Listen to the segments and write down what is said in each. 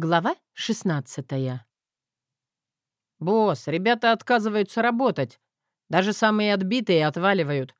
Глава 16 «Босс, ребята отказываются работать. Даже самые отбитые отваливают.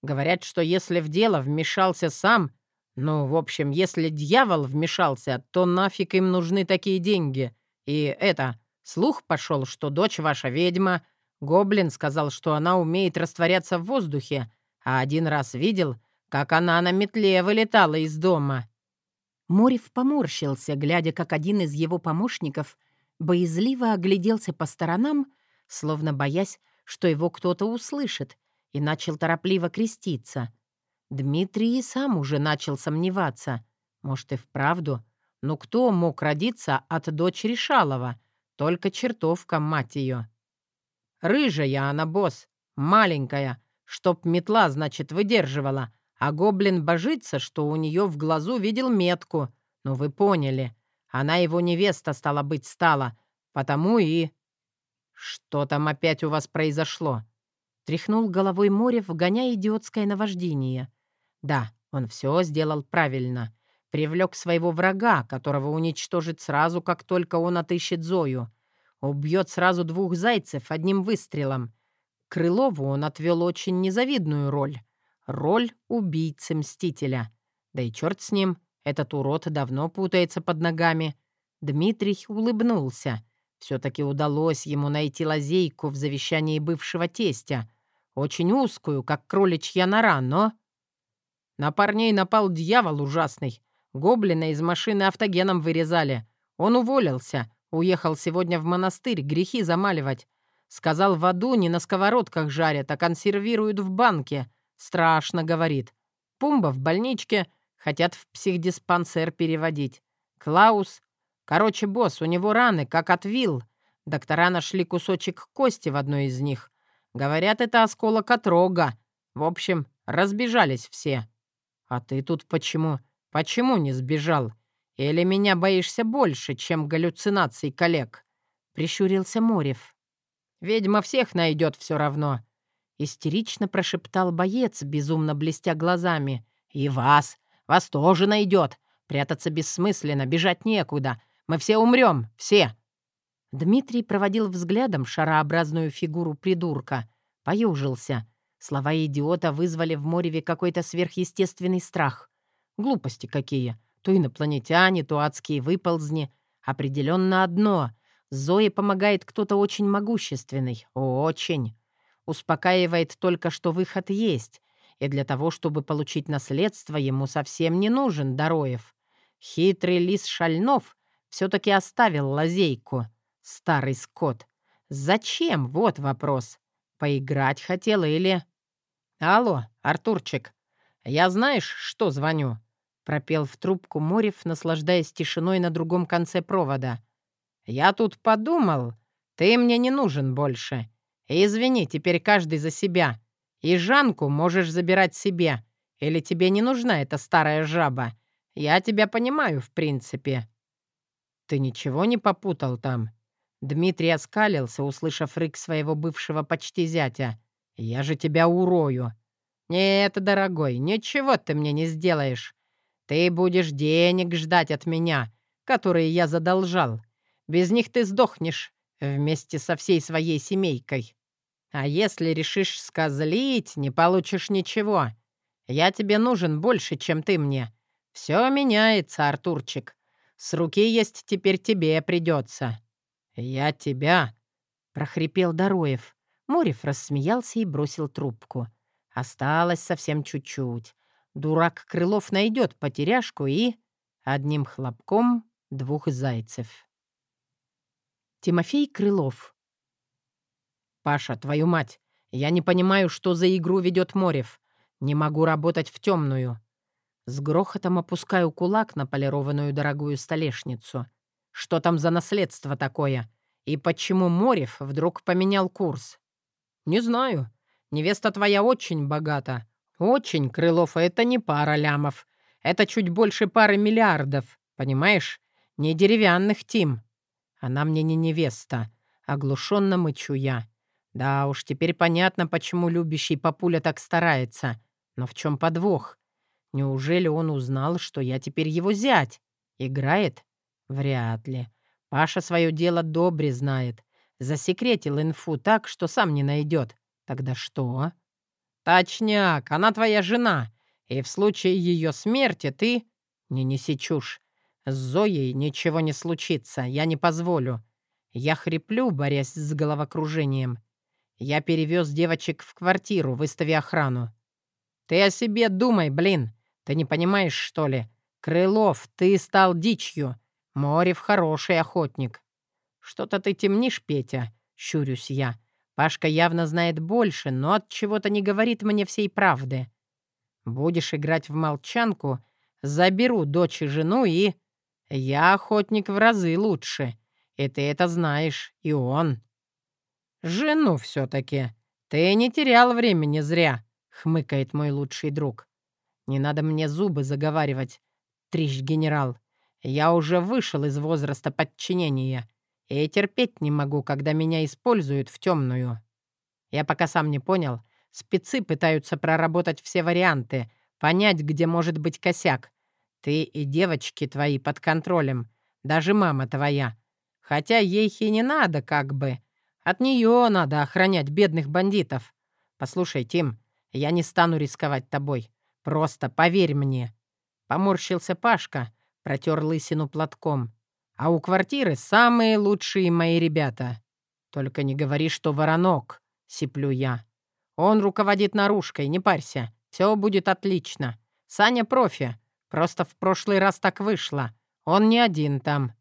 Говорят, что если в дело вмешался сам, ну, в общем, если дьявол вмешался, то нафиг им нужны такие деньги. И это, слух пошел, что дочь ваша ведьма. Гоблин сказал, что она умеет растворяться в воздухе, а один раз видел, как она на метле вылетала из дома». Морев поморщился, глядя, как один из его помощников боязливо огляделся по сторонам, словно боясь, что его кто-то услышит, и начал торопливо креститься. Дмитрий и сам уже начал сомневаться. Может, и вправду. Но кто мог родиться от дочери Шалова? Только чертовка, мать ее. «Рыжая она, босс, маленькая, чтоб метла, значит, выдерживала, а гоблин божится, что у нее в глазу видел метку. Ну, вы поняли. Она его невеста, стала быть, стала. Потому и... Что там опять у вас произошло? Тряхнул головой море, вгоняя идиотское наваждение. Да, он все сделал правильно. Привлек своего врага, которого уничтожит сразу, как только он отыщет Зою. Убьет сразу двух зайцев одним выстрелом. Крылову он отвел очень незавидную роль. Роль убийцы-мстителя. Да и черт с ним, этот урод давно путается под ногами. Дмитрий улыбнулся. Все-таки удалось ему найти лазейку в завещании бывшего тестя. Очень узкую, как кроличья нора, но... На парней напал дьявол ужасный. Гоблина из машины автогеном вырезали. Он уволился. Уехал сегодня в монастырь грехи замаливать. Сказал, в аду не на сковородках жарят, а консервируют в банке. Страшно, говорит. Пумба в больничке, хотят в психдиспансер переводить. Клаус. Короче, босс, у него раны, как от вил. Доктора нашли кусочек кости в одной из них. Говорят, это осколок от рога. В общем, разбежались все. А ты тут почему? Почему не сбежал? Или меня боишься больше, чем галлюцинаций коллег?» Прищурился Морев. «Ведьма всех найдет все равно. Истерично прошептал боец, безумно блестя глазами. «И вас! Вас тоже найдет! Прятаться бессмысленно, бежать некуда. Мы все умрем, все!» Дмитрий проводил взглядом шарообразную фигуру придурка. Поюжился. Слова идиота вызвали в Мореве какой-то сверхъестественный страх. Глупости какие. То инопланетяне, то адские выползни. Определенно одно. Зое помогает кто-то очень могущественный. Очень. Успокаивает только, что выход есть, и для того, чтобы получить наследство, ему совсем не нужен Дороев. Хитрый лис Шальнов все-таки оставил лазейку. Старый скот. Зачем? Вот вопрос. Поиграть хотел или... «Алло, Артурчик, я знаешь, что звоню?» Пропел в трубку Морев, наслаждаясь тишиной на другом конце провода. «Я тут подумал, ты мне не нужен больше. «Извини, теперь каждый за себя. И Жанку можешь забирать себе. Или тебе не нужна эта старая жаба? Я тебя понимаю, в принципе». «Ты ничего не попутал там?» Дмитрий оскалился, услышав рык своего бывшего почти зятя. «Я же тебя урою». «Нет, дорогой, ничего ты мне не сделаешь. Ты будешь денег ждать от меня, которые я задолжал. Без них ты сдохнешь вместе со всей своей семейкой. А если решишь сказлить, не получишь ничего. Я тебе нужен больше, чем ты мне. Все меняется, Артурчик. С руки есть теперь тебе придется. Я тебя, — прохрипел Дороев. Морев рассмеялся и бросил трубку. Осталось совсем чуть-чуть. Дурак Крылов найдет потеряшку и... Одним хлопком двух зайцев. Тимофей Крылов. «Паша, твою мать, я не понимаю, что за игру ведет Морев. Не могу работать в темную». С грохотом опускаю кулак на полированную дорогую столешницу. Что там за наследство такое? И почему Морев вдруг поменял курс? «Не знаю. Невеста твоя очень богата. Очень, Крылов, это не пара лямов. Это чуть больше пары миллиардов. Понимаешь? Не деревянных, Тим. Она мне не невеста. Оглушенно мычу я. Да уж, теперь понятно, почему любящий папуля так старается. Но в чем подвох? Неужели он узнал, что я теперь его зять? Играет? Вряд ли. Паша свое дело добре знает. Засекретил инфу так, что сам не найдет. Тогда что? Точняк, она твоя жена. И в случае ее смерти ты... Не неси чушь. С Зоей ничего не случится, я не позволю. Я хриплю, борясь с головокружением. Я перевез девочек в квартиру, выстави охрану. Ты о себе думай, блин. Ты не понимаешь, что ли? Крылов, ты стал дичью. Морев хороший охотник. Что-то ты темнишь, Петя, щурюсь я. Пашка явно знает больше, но от чего-то не говорит мне всей правды. Будешь играть в молчанку, заберу дочь и жену и... Я охотник в разы лучше. И ты это знаешь, и он. Жену все-таки. Ты не терял времени зря, хмыкает мой лучший друг. Не надо мне зубы заговаривать, трищ генерал. Я уже вышел из возраста подчинения и терпеть не могу, когда меня используют в темную. Я пока сам не понял. Спецы пытаются проработать все варианты, понять, где может быть косяк. Ты и девочки твои под контролем, даже мама твоя. Хотя ей и не надо, как бы. От нее надо охранять бедных бандитов. Послушай, Тим, я не стану рисковать тобой. Просто поверь мне. Поморщился Пашка, протер лысину платком. А у квартиры самые лучшие мои ребята. Только не говори, что воронок, сиплю я. Он руководит наружкой, не парься. Все будет отлично. Саня профи. Просто в прошлый раз так вышло. Он не один там.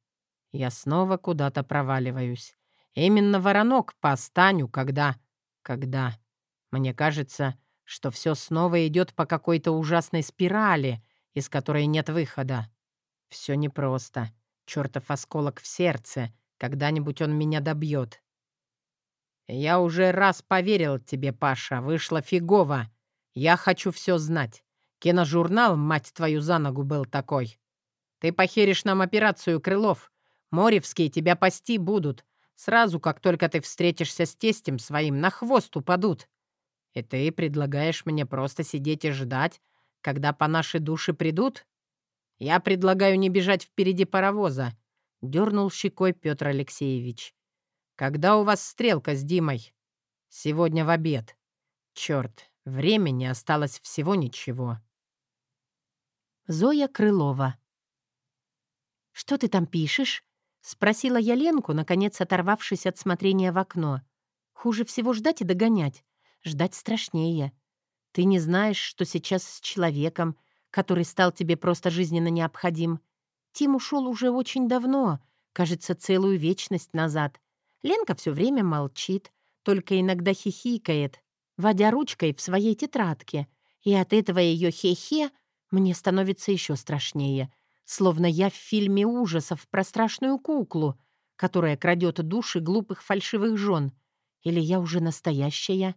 Я снова куда-то проваливаюсь. Именно воронок по Станю, когда... Когда... Мне кажется, что все снова идет по какой-то ужасной спирали, из которой нет выхода. Все непросто. Чертов осколок в сердце. Когда-нибудь он меня добьет. «Я уже раз поверил тебе, Паша. Вышло фигово. Я хочу все знать. Киножурнал, мать твою, за ногу был такой. Ты похеришь нам операцию, Крылов. Моревские тебя пасти будут. Сразу, как только ты встретишься с тестем своим, на хвост упадут. И ты предлагаешь мне просто сидеть и ждать, когда по нашей душе придут? Я предлагаю не бежать впереди паровоза», — дернул щекой Петр Алексеевич. «Когда у вас стрелка с Димой?» «Сегодня в обед. Черт, времени осталось всего ничего». Зоя Крылова. «Что ты там пишешь?» — спросила я Ленку, наконец оторвавшись от смотрения в окно. «Хуже всего ждать и догонять. Ждать страшнее. Ты не знаешь, что сейчас с человеком, который стал тебе просто жизненно необходим. Тим ушел уже очень давно, кажется, целую вечность назад. Ленка все время молчит, только иногда хихикает, водя ручкой в своей тетрадке. И от этого ее хе-хе мне становится еще страшнее, словно я в фильме ужасов про страшную куклу, которая крадет души глупых фальшивых жен. Или я уже настоящая?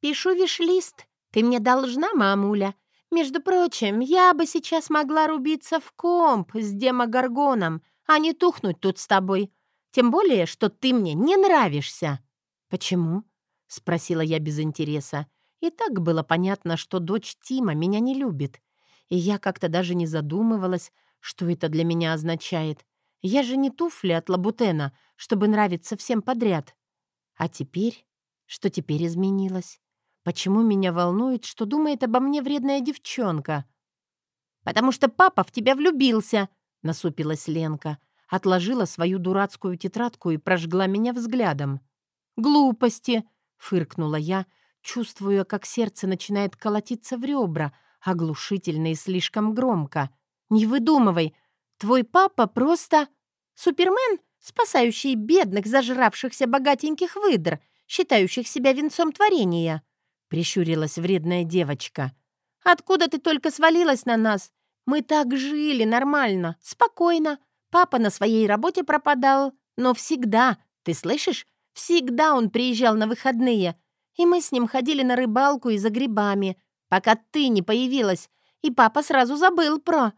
«Пишу виш-лист. Ты мне должна, мамуля. Между прочим, я бы сейчас могла рубиться в комп с демогоргоном, а не тухнуть тут с тобой. Тем более, что ты мне не нравишься». «Почему?» — спросила я без интереса. И так было понятно, что дочь Тима меня не любит. И я как-то даже не задумывалась, что это для меня означает. Я же не туфли от Лабутена, чтобы нравиться всем подряд. А теперь? Что теперь изменилось? Почему меня волнует, что думает обо мне вредная девчонка? «Потому что папа в тебя влюбился», — насупилась Ленка. Отложила свою дурацкую тетрадку и прожгла меня взглядом. «Глупости!» — фыркнула я, чувствуя, как сердце начинает колотиться в ребра, оглушительно и слишком громко. «Не выдумывай! Твой папа просто... Супермен, спасающий бедных, зажравшихся богатеньких выдр, считающих себя венцом творения!» — прищурилась вредная девочка. «Откуда ты только свалилась на нас? Мы так жили нормально, спокойно. Папа на своей работе пропадал, но всегда, ты слышишь, всегда он приезжал на выходные, и мы с ним ходили на рыбалку и за грибами, пока ты не появилась, и папа сразу забыл про...»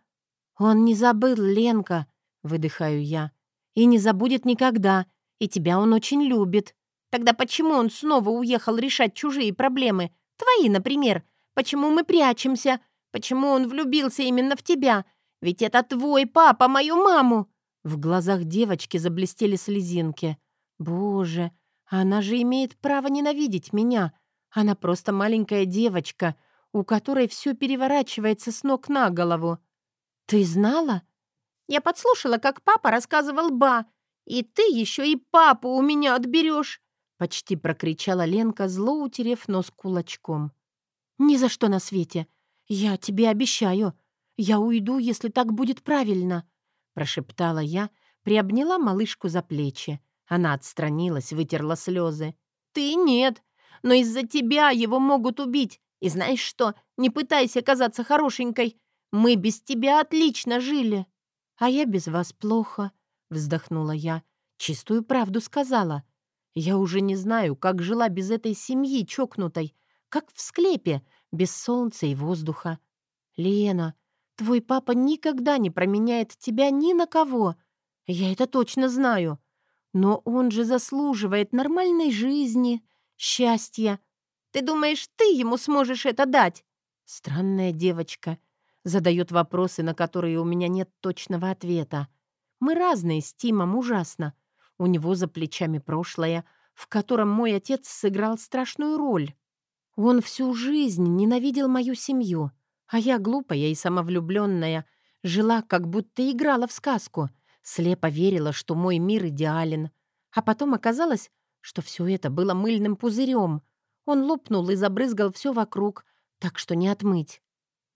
«Он не забыл, Ленка», — выдыхаю я, — «и не забудет никогда, и тебя он очень любит. Тогда почему он снова уехал решать чужие проблемы? Твои, например. Почему мы прячемся? Почему он влюбился именно в тебя? Ведь это твой папа, мою маму!» В глазах девочки заблестели слезинки. «Боже, она же имеет право ненавидеть меня. Она просто маленькая девочка, у которой все переворачивается с ног на голову. Ты знала? Я подслушала, как папа рассказывал Ба. И ты еще и папу у меня отберешь. Почти прокричала Ленка, зло утерев нос кулачком. «Ни за что на свете. Я тебе обещаю. Я уйду, если так будет правильно», — прошептала я, приобняла малышку за плечи. Она отстранилась, вытерла слезы. «Ты нет, но из-за тебя его могут убить. И знаешь что, не пытайся казаться хорошенькой. Мы без тебя отлично жили». «А я без вас плохо», — вздохнула я. «Чистую правду сказала. Я уже не знаю, как жила без этой семьи чокнутой, как в склепе, без солнца и воздуха. Лена, твой папа никогда не променяет тебя ни на кого. Я это точно знаю. Но он же заслуживает нормальной жизни, счастья. Ты думаешь, ты ему сможешь это дать? Странная девочка. Задает вопросы, на которые у меня нет точного ответа. Мы разные с Тимом ужасно. У него за плечами прошлое, в котором мой отец сыграл страшную роль. Он всю жизнь ненавидел мою семью, а я, глупая и самовлюбленная, жила, как будто играла в сказку, слепо верила, что мой мир идеален. А потом оказалось, что все это было мыльным пузырем. Он лопнул и забрызгал все вокруг, так что не отмыть.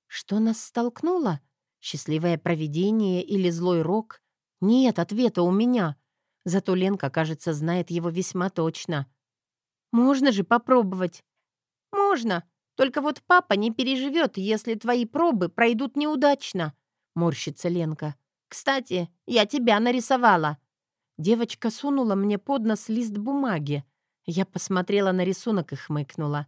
Что нас столкнуло? Счастливое провидение или злой рок? Нет ответа у меня. Зато Ленка, кажется, знает его весьма точно. «Можно же попробовать?» «Можно. Только вот папа не переживет, если твои пробы пройдут неудачно», — морщится Ленка. «Кстати, я тебя нарисовала». Девочка сунула мне под нос лист бумаги. Я посмотрела на рисунок и хмыкнула.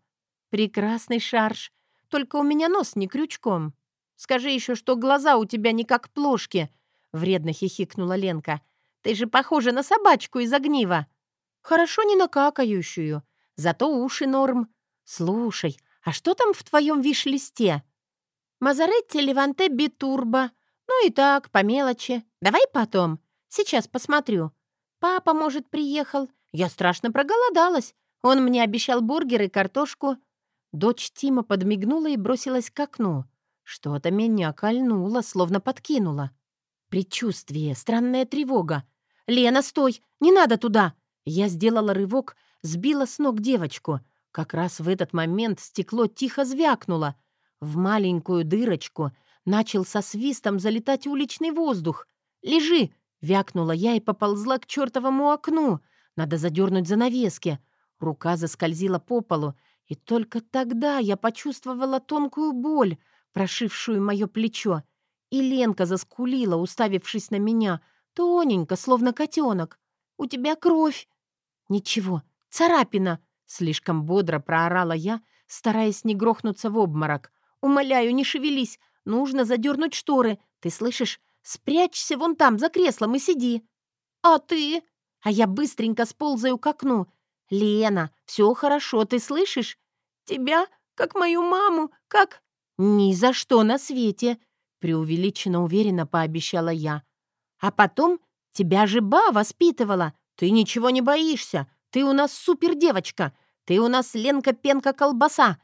«Прекрасный шарж. Только у меня нос не крючком. Скажи еще, что глаза у тебя не как плошки», — вредно хихикнула Ленка. «Ты же похожа на собачку из огнива». «Хорошо не на какающую. Зато уши норм. Слушай, а что там в твоем виш-листе?» «Мазаретти Леванте Битурбо. Ну и так, по мелочи. Давай потом. Сейчас посмотрю. Папа, может, приехал. Я страшно проголодалась. Он мне обещал бургер и картошку. Дочь Тима подмигнула и бросилась к окну. Что-то меня кольнуло, словно подкинуло. Предчувствие, странная тревога. «Лена, стой! Не надо туда!» Я сделала рывок, сбила с ног девочку. Как раз в этот момент стекло тихо звякнуло. В маленькую дырочку начал со свистом залетать уличный воздух. «Лежи!» — вякнула я и поползла к чертовому окну — надо задернуть занавески. Рука заскользила по полу, и только тогда я почувствовала тонкую боль, прошившую мое плечо. И Ленка заскулила, уставившись на меня, тоненько, словно котенок. «У тебя кровь!» «Ничего, царапина!» — слишком бодро проорала я, стараясь не грохнуться в обморок. «Умоляю, не шевелись! Нужно задернуть шторы! Ты слышишь? Спрячься вон там, за креслом, и сиди!» «А ты?» А я быстренько сползаю к окну. «Лена, все хорошо, ты слышишь? Тебя, как мою маму, как...» «Ни за что на свете!» — преувеличенно уверенно пообещала я. «А потом тебя же Ба воспитывала. Ты ничего не боишься. Ты у нас супердевочка. Ты у нас Ленка-пенка-колбаса.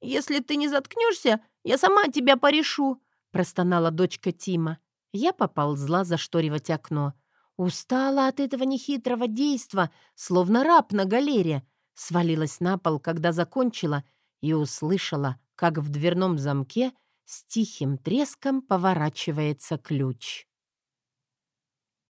Если ты не заткнешься, я сама тебя порешу», — простонала дочка Тима. Я поползла зашторивать окно. Устала от этого нехитрого действа, словно раб на галере. Свалилась на пол, когда закончила, и услышала, как в дверном замке с тихим треском поворачивается ключ.